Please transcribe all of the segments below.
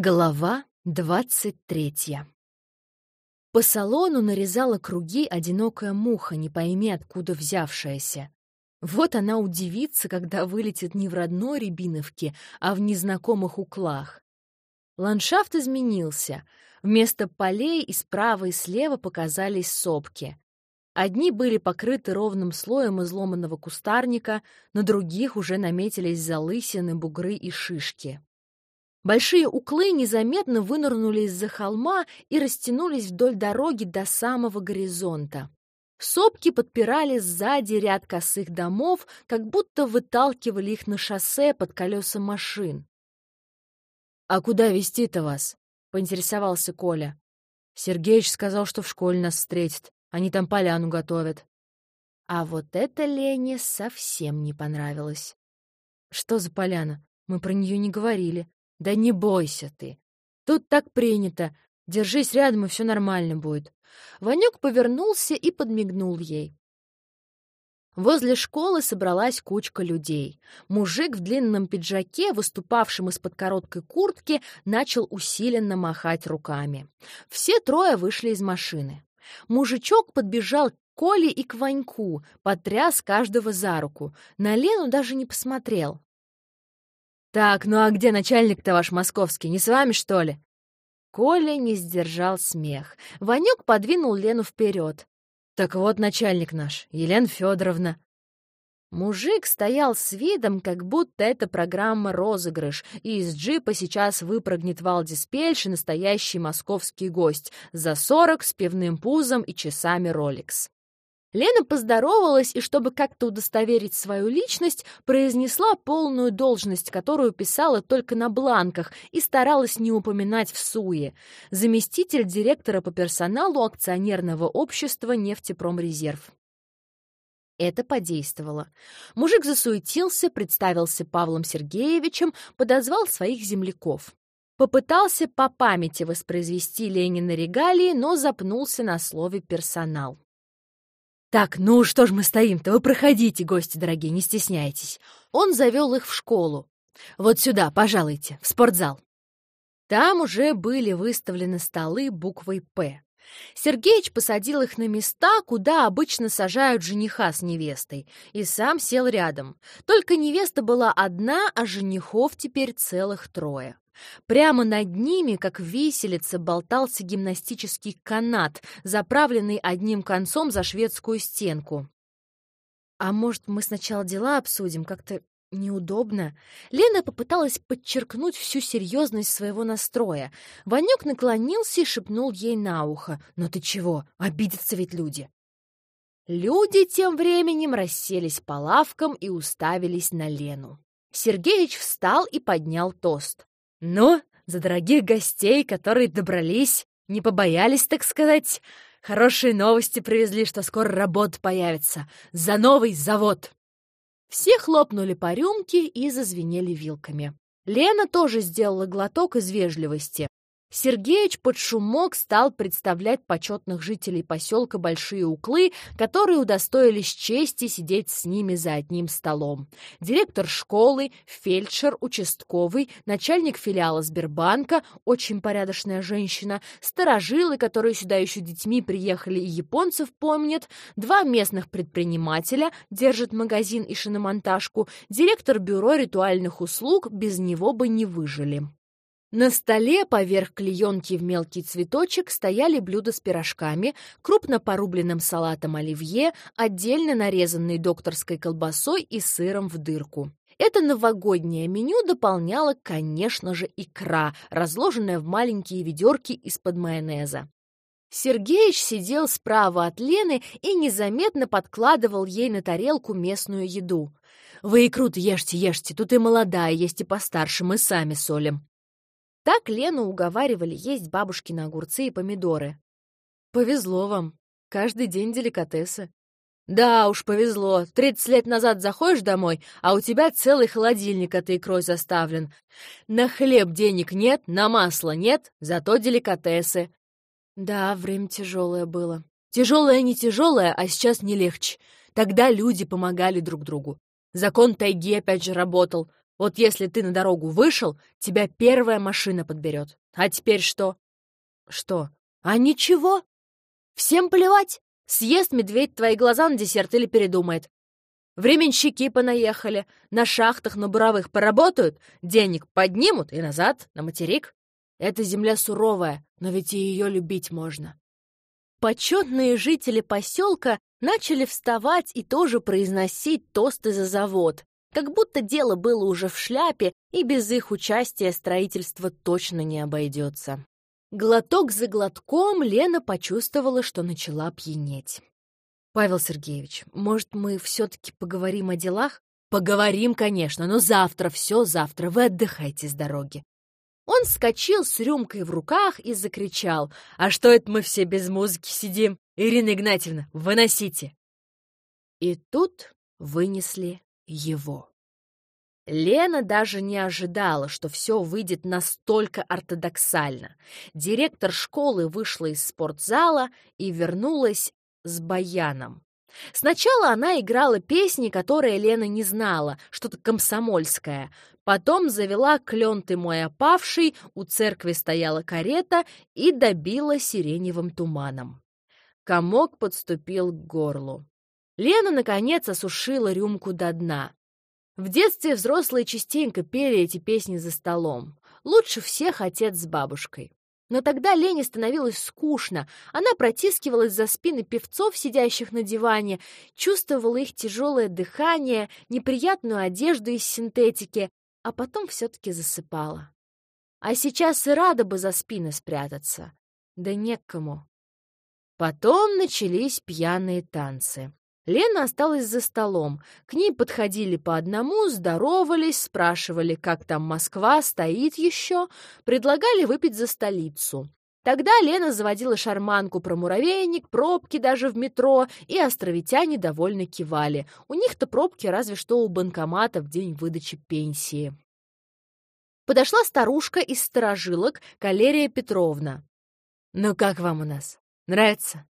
Глава двадцать третья По салону нарезала круги одинокая муха, не пойми откуда взявшаяся. Вот она удивится, когда вылетит не в родной Рябиновке, а в незнакомых уклах. Ландшафт изменился. Вместо полей и справа и слева показались сопки. Одни были покрыты ровным слоем изломанного кустарника, на других уже наметились залысины, бугры и шишки. Большие уклы незаметно вынырнули из-за холма и растянулись вдоль дороги до самого горизонта. Сопки подпирали сзади ряд косых домов, как будто выталкивали их на шоссе под колеса машин. «А куда везти-то вас?» — поинтересовался Коля. Сергеич сказал, что в школе нас встретит. Они там поляну готовят. А вот это Лене совсем не понравилось. «Что за поляна? Мы про нее не говорили», «Да не бойся ты. Тут так принято. Держись рядом, и все нормально будет». Ванек повернулся и подмигнул ей. Возле школы собралась кучка людей. Мужик в длинном пиджаке, выступавшем из-под короткой куртки, начал усиленно махать руками. Все трое вышли из машины. Мужичок подбежал к Коле и к Ваньку, потряс каждого за руку. На Лену даже не посмотрел. «Так, ну а где начальник-то ваш московский? Не с вами, что ли?» Коля не сдержал смех. Ванюк подвинул Лену вперед. «Так вот начальник наш, Елена Федоровна». Мужик стоял с видом, как будто это программа «Розыгрыш», и из джипа сейчас выпрыгнет Валдис Пельш и настоящий московский гость за сорок с пивным пузом и часами Ролекс. Лена поздоровалась и, чтобы как-то удостоверить свою личность, произнесла полную должность, которую писала только на бланках и старалась не упоминать в суе. Заместитель директора по персоналу акционерного общества «Нефтепромрезерв». Это подействовало. Мужик засуетился, представился Павлом Сергеевичем, подозвал своих земляков. Попытался по памяти воспроизвести Ленина регалии, но запнулся на слове «персонал». «Так, ну что ж мы стоим-то? Вы проходите, гости дорогие, не стесняйтесь». Он завел их в школу. «Вот сюда, пожалуйте, в спортзал». Там уже были выставлены столы буквой «П». Сергеич посадил их на места, куда обычно сажают жениха с невестой, и сам сел рядом. Только невеста была одна, а женихов теперь целых трое. Прямо над ними, как виселица, болтался гимнастический канат, заправленный одним концом за шведскую стенку. «А может, мы сначала дела обсудим? Как-то неудобно». Лена попыталась подчеркнуть всю серьезность своего настроя. Ванек наклонился и шепнул ей на ухо. «Но ты чего? Обидятся ведь люди». Люди тем временем расселись по лавкам и уставились на Лену. Сергеич встал и поднял тост. «Ну, за дорогих гостей, которые добрались, не побоялись, так сказать. Хорошие новости привезли, что скоро работа появится. За новый завод!» Все хлопнули по рюмке и зазвенели вилками. Лена тоже сделала глоток из вежливости. Сергеич под шумок стал представлять почетных жителей поселка Большие Уклы, которые удостоились чести сидеть с ними за одним столом. Директор школы, фельдшер, участковый, начальник филиала Сбербанка, очень порядочная женщина, старожилы, которые сюда еще детьми приехали и японцев помнят, два местных предпринимателя, держат магазин и шиномонтажку, директор бюро ритуальных услуг, без него бы не выжили. На столе поверх клеенки в мелкий цветочек стояли блюда с пирожками, крупно порубленным салатом оливье, отдельно нарезанной докторской колбасой и сыром в дырку. Это новогоднее меню дополняло, конечно же, икра, разложенная в маленькие ведерки из-под майонеза. Сергеич сидел справа от Лены и незаметно подкладывал ей на тарелку местную еду. «Вы икру-то ешьте, ешьте, тут и молодая есть, и постарше, мы сами солим». Так Лену уговаривали есть бабушкины огурцы и помидоры. «Повезло вам. Каждый день деликатесы». «Да уж, повезло. Тридцать лет назад заходишь домой, а у тебя целый холодильник этой икрой заставлен. На хлеб денег нет, на масло нет, зато деликатесы». Да, время тяжелое было. Тяжелое не тяжелое, а сейчас не легче. Тогда люди помогали друг другу. Закон тайги опять же работал. Вот если ты на дорогу вышел, тебя первая машина подберет. А теперь что? Что? А ничего. Всем плевать. Съест медведь твои глаза на десерт или передумает. Временщики понаехали, на шахтах, на буровых поработают, денег поднимут и назад, на материк. Эта земля суровая, но ведь и ее любить можно. Почетные жители поселка начали вставать и тоже произносить тосты за завод, как будто дело было уже в шляпе, и без их участия строительство точно не обойдется. Глоток за глотком Лена почувствовала, что начала пьянеть. «Павел Сергеевич, может, мы все-таки поговорим о делах?» «Поговорим, конечно, но завтра, все завтра, вы отдыхайте с дороги». Он вскочил с рюмкой в руках и закричал. «А что это мы все без музыки сидим? Ирина Игнатьевна, выносите!» И тут вынесли его. Лена даже не ожидала, что все выйдет настолько ортодоксально. Директор школы вышла из спортзала и вернулась с баяном. Сначала она играла песни, которые Лена не знала, что-то комсомольское. Потом завела «Клен ты мой опавший», у церкви стояла карета и добила сиреневым туманом. Комок подступил к горлу. Лена, наконец, осушила рюмку до дна. В детстве взрослые частенько пели эти песни за столом. Лучше всех отец с бабушкой. Но тогда Лене становилось скучно. Она протискивалась за спины певцов, сидящих на диване, чувствовала их тяжелое дыхание, неприятную одежду из синтетики, а потом все-таки засыпала. А сейчас и рада бы за спины спрятаться. Да некому. Потом начались пьяные танцы. Лена осталась за столом. К ней подходили по одному, здоровались, спрашивали, как там Москва, стоит еще, предлагали выпить за столицу. Тогда Лена заводила шарманку про муравейник, пробки даже в метро, и островитяне довольно кивали. У них-то пробки разве что у банкомата в день выдачи пенсии. Подошла старушка из сторожилок, Калерия Петровна. «Ну как вам у нас? Нравится?»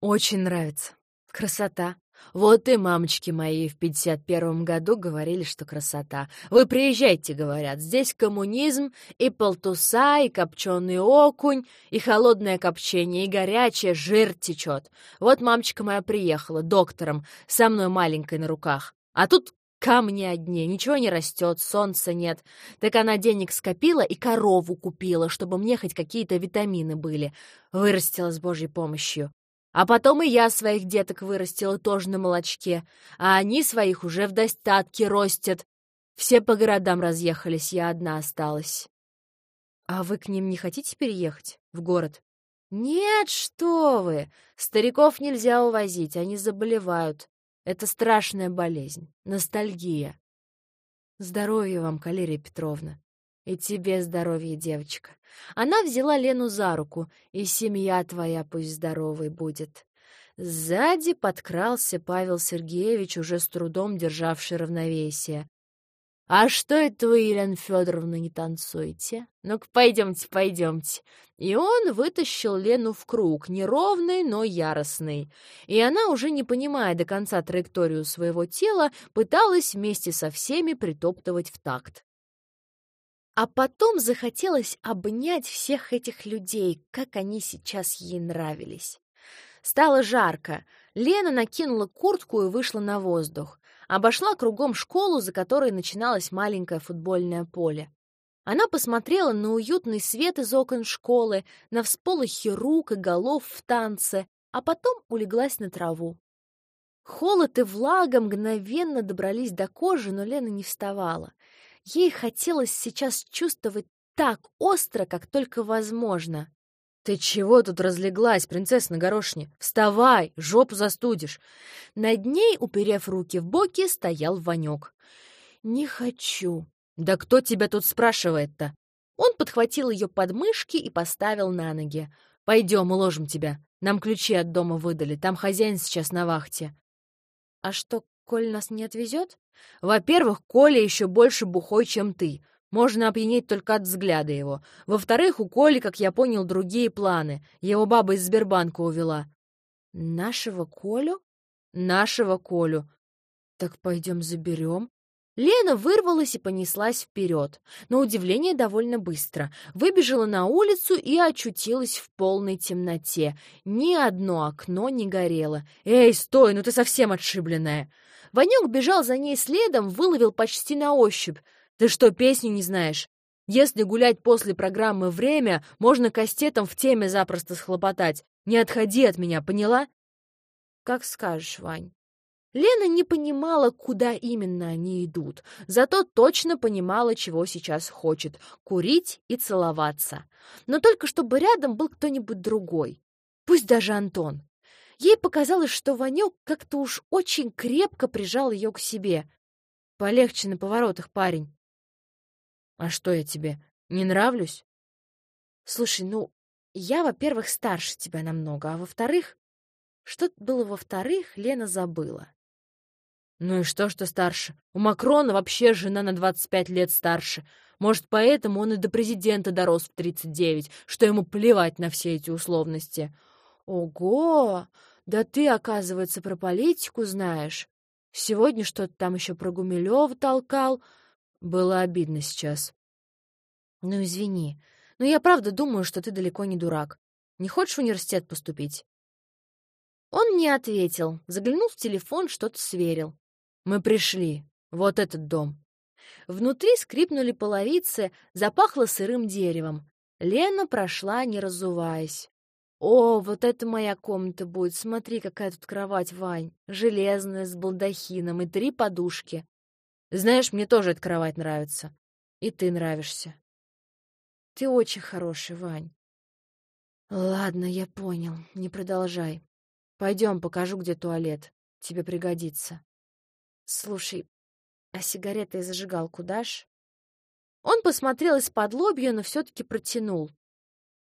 «Очень нравится. Красота. Вот и мамочки мои в 51-м году говорили, что красота. Вы приезжайте, говорят, здесь коммунизм, и полтуса, и копченый окунь, и холодное копчение, и горячее, жир течет. Вот мамочка моя приехала, доктором, со мной маленькой на руках. А тут камни одни, ничего не растет, солнца нет. Так она денег скопила и корову купила, чтобы мне хоть какие-то витамины были. Вырастила с Божьей помощью. А потом и я своих деток вырастила тоже на молочке, а они своих уже в достатке ростят. Все по городам разъехались, я одна осталась. А вы к ним не хотите переехать? В город? Нет, что вы! Стариков нельзя увозить, они заболевают. Это страшная болезнь, ностальгия. Здоровья вам, Калерия Петровна. И тебе здоровье, девочка. Она взяла Лену за руку, и семья твоя пусть здоровой будет. Сзади подкрался Павел Сергеевич, уже с трудом державший равновесие. «А что это вы, Елена Федоровна, не танцуете? Ну-ка, пойдемте, пойдемте». И он вытащил Лену в круг, неровный, но яростный. И она, уже не понимая до конца траекторию своего тела, пыталась вместе со всеми притоптывать в такт. А потом захотелось обнять всех этих людей, как они сейчас ей нравились. Стало жарко. Лена накинула куртку и вышла на воздух. Обошла кругом школу, за которой начиналось маленькое футбольное поле. Она посмотрела на уютный свет из окон школы, на всполохи рук и голов в танце, а потом улеглась на траву. Холод и влага мгновенно добрались до кожи, но Лена не вставала. Ей хотелось сейчас чувствовать так остро, как только возможно. «Ты чего тут разлеглась, принцесса на горошине? Вставай, жопу застудишь!» Над ней, уперев руки в боки, стоял Ванек. «Не хочу». «Да кто тебя тут спрашивает-то?» Он подхватил ее подмышки и поставил на ноги. «Пойдем, уложим тебя. Нам ключи от дома выдали, там хозяин сейчас на вахте». «А что, Коль нас не отвезет? Во-первых, Коля еще больше бухой, чем ты. Можно опьянеть только от взгляда его. Во-вторых, у Коли, как я понял, другие планы. Его баба из Сбербанка увела. Нашего Колю? Нашего Колю. Так пойдем заберем. Лена вырвалась и понеслась вперед. На удивление довольно быстро. Выбежала на улицу и очутилась в полной темноте. Ни одно окно не горело. «Эй, стой, ну ты совсем отшибленная!» Ванек бежал за ней следом, выловил почти на ощупь. «Ты что, песню не знаешь? Если гулять после программы «Время», можно кастетом в теме запросто схлопотать. Не отходи от меня, поняла?» «Как скажешь, Вань». Лена не понимала, куда именно они идут, зато точно понимала, чего сейчас хочет — курить и целоваться. Но только чтобы рядом был кто-нибудь другой, пусть даже Антон. Ей показалось, что Ванек как-то уж очень крепко прижал ее к себе. «Полегче на поворотах, парень». «А что я тебе, не нравлюсь?» «Слушай, ну, я, во-первых, старше тебя намного, а во-вторых...» Что было во-вторых, Лена забыла. Ну и что, что старше? У Макрона вообще жена на 25 лет старше. Может, поэтому он и до президента дорос в 39, что ему плевать на все эти условности. Ого! Да ты, оказывается, про политику знаешь. Сегодня что-то там еще про Гумилева толкал. Было обидно сейчас. Ну, извини. Но я правда думаю, что ты далеко не дурак. Не хочешь в университет поступить? Он не ответил, заглянул в телефон, что-то сверил. Мы пришли. Вот этот дом. Внутри скрипнули половицы, запахло сырым деревом. Лена прошла, не разуваясь. «О, вот это моя комната будет! Смотри, какая тут кровать, Вань! Железная, с балдахином и три подушки. Знаешь, мне тоже эта кровать нравится. И ты нравишься. Ты очень хороший, Вань. Ладно, я понял. Не продолжай. Пойдем, покажу, где туалет. Тебе пригодится. «Слушай, а сигареты и зажигалку дашь?» Он посмотрел из-под лобья, но все-таки протянул.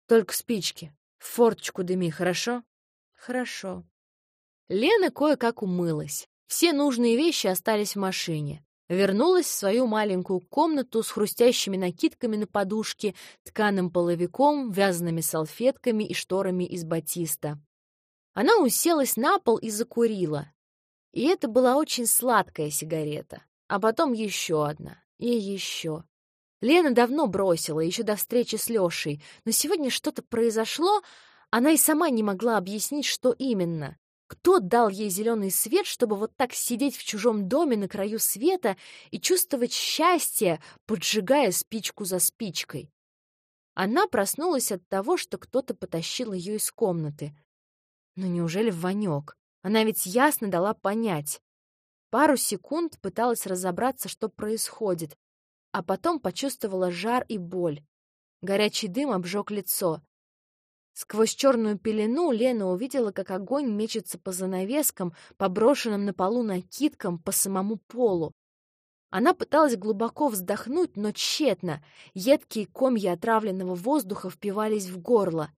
«Только спички. В форточку дыми, хорошо?» «Хорошо». Лена кое-как умылась. Все нужные вещи остались в машине. Вернулась в свою маленькую комнату с хрустящими накидками на подушке, тканым половиком, вязаными салфетками и шторами из батиста. Она уселась на пол и закурила. И это была очень сладкая сигарета. А потом еще одна. И еще. Лена давно бросила, еще до встречи с Лешей, но сегодня что-то произошло, она и сама не могла объяснить, что именно. Кто дал ей зеленый свет, чтобы вот так сидеть в чужом доме на краю света и чувствовать счастье, поджигая спичку за спичкой? Она проснулась от того, что кто-то потащил ее из комнаты. Но неужели Ванек? Она ведь ясно дала понять. Пару секунд пыталась разобраться, что происходит, а потом почувствовала жар и боль. Горячий дым обжег лицо. Сквозь черную пелену Лена увидела, как огонь мечется по занавескам, по брошенным на полу накидкам, по самому полу. Она пыталась глубоко вздохнуть, но тщетно. Едкие комья отравленного воздуха впивались в горло.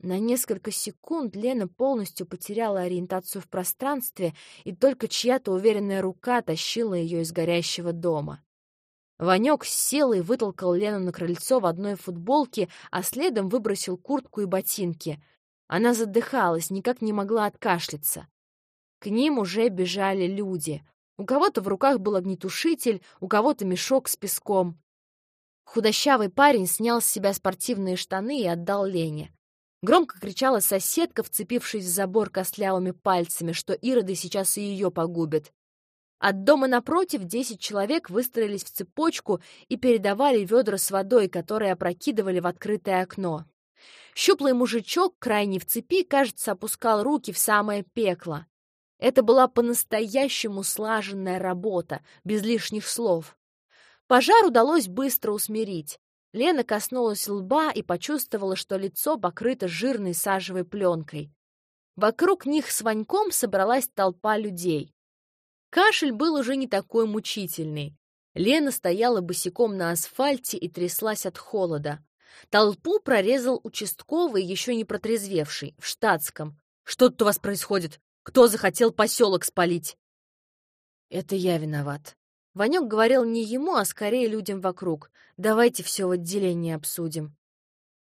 На несколько секунд Лена полностью потеряла ориентацию в пространстве, и только чья-то уверенная рука тащила ее из горящего дома. Ванек с силой вытолкал Лену на крыльцо в одной футболке, а следом выбросил куртку и ботинки. Она задыхалась, никак не могла откашляться. К ним уже бежали люди. У кого-то в руках был огнетушитель, у кого-то мешок с песком. Худощавый парень снял с себя спортивные штаны и отдал Лене. Громко кричала соседка, вцепившись в забор костлявыми пальцами, что ироды сейчас и ее погубят. От дома напротив десять человек выстроились в цепочку и передавали ведра с водой, которые опрокидывали в открытое окно. Щуплый мужичок, крайний в цепи, кажется, опускал руки в самое пекло. Это была по-настоящему слаженная работа, без лишних слов. Пожар удалось быстро усмирить. Лена коснулась лба и почувствовала, что лицо покрыто жирной сажевой пленкой. Вокруг них с Ваньком собралась толпа людей. Кашель был уже не такой мучительный. Лена стояла босиком на асфальте и тряслась от холода. Толпу прорезал участковый, еще не протрезвевший, в штатском. «Что тут у вас происходит? Кто захотел поселок спалить?» «Это я виноват», Ванек говорил не ему, а скорее людям вокруг. «Давайте все в отделении обсудим».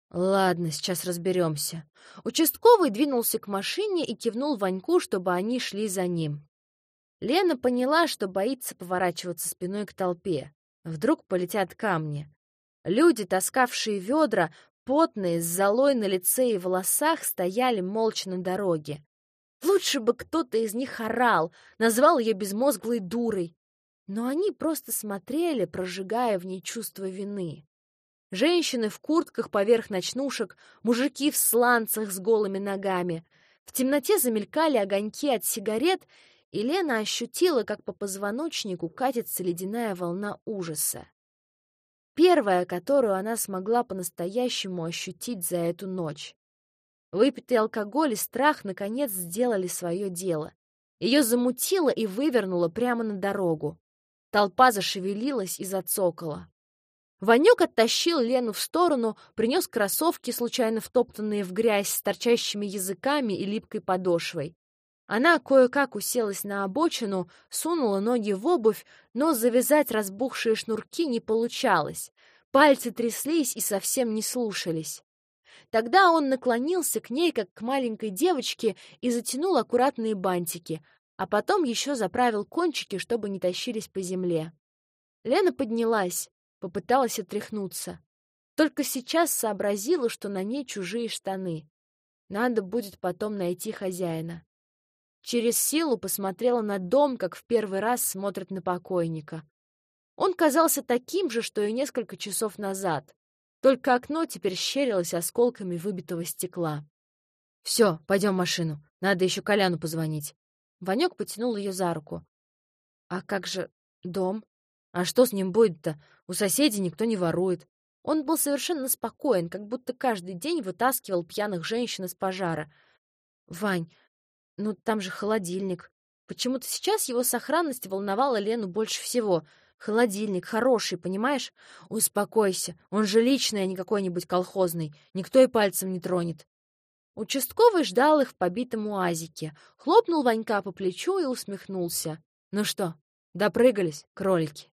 «Ладно, сейчас разберемся». Участковый двинулся к машине и кивнул Ваньку, чтобы они шли за ним. Лена поняла, что боится поворачиваться спиной к толпе. Вдруг полетят камни. Люди, таскавшие ведра, потные, с золой на лице и волосах, стояли молча на дороге. Лучше бы кто-то из них орал, назвал ее безмозглой дурой. Но они просто смотрели, прожигая в ней чувство вины. Женщины в куртках поверх ночнушек, мужики в сланцах с голыми ногами. В темноте замелькали огоньки от сигарет, и Лена ощутила, как по позвоночнику катится ледяная волна ужаса. Первая, которую она смогла по-настоящему ощутить за эту ночь. Выпитый алкоголь и страх наконец сделали свое дело. Ее замутило и вывернуло прямо на дорогу. Толпа зашевелилась и зацокала. Ванек оттащил Лену в сторону, принес кроссовки, случайно втоптанные в грязь, с торчащими языками и липкой подошвой. Она кое-как уселась на обочину, сунула ноги в обувь, но завязать разбухшие шнурки не получалось. Пальцы тряслись и совсем не слушались. Тогда он наклонился к ней, как к маленькой девочке, и затянул аккуратные бантики, а потом еще заправил кончики, чтобы не тащились по земле. Лена поднялась, попыталась отряхнуться. Только сейчас сообразила, что на ней чужие штаны. Надо будет потом найти хозяина. Через силу посмотрела на дом, как в первый раз смотрит на покойника. Он казался таким же, что и несколько часов назад. Только окно теперь щерилось осколками выбитого стекла. «Все, пойдем в машину. Надо еще Коляну позвонить». Ванек потянул ее за руку. «А как же дом? А что с ним будет-то? У соседей никто не ворует». Он был совершенно спокоен, как будто каждый день вытаскивал пьяных женщин из пожара. «Вань, ну там же холодильник». Почему-то сейчас его сохранность волновала Лену больше всего — Холодильник хороший, понимаешь? Успокойся, он же личный, а не какой-нибудь колхозный. Никто и пальцем не тронет. Участковый ждал их в побитом уазике, хлопнул Ванька по плечу и усмехнулся. Ну что, допрыгались, кролики?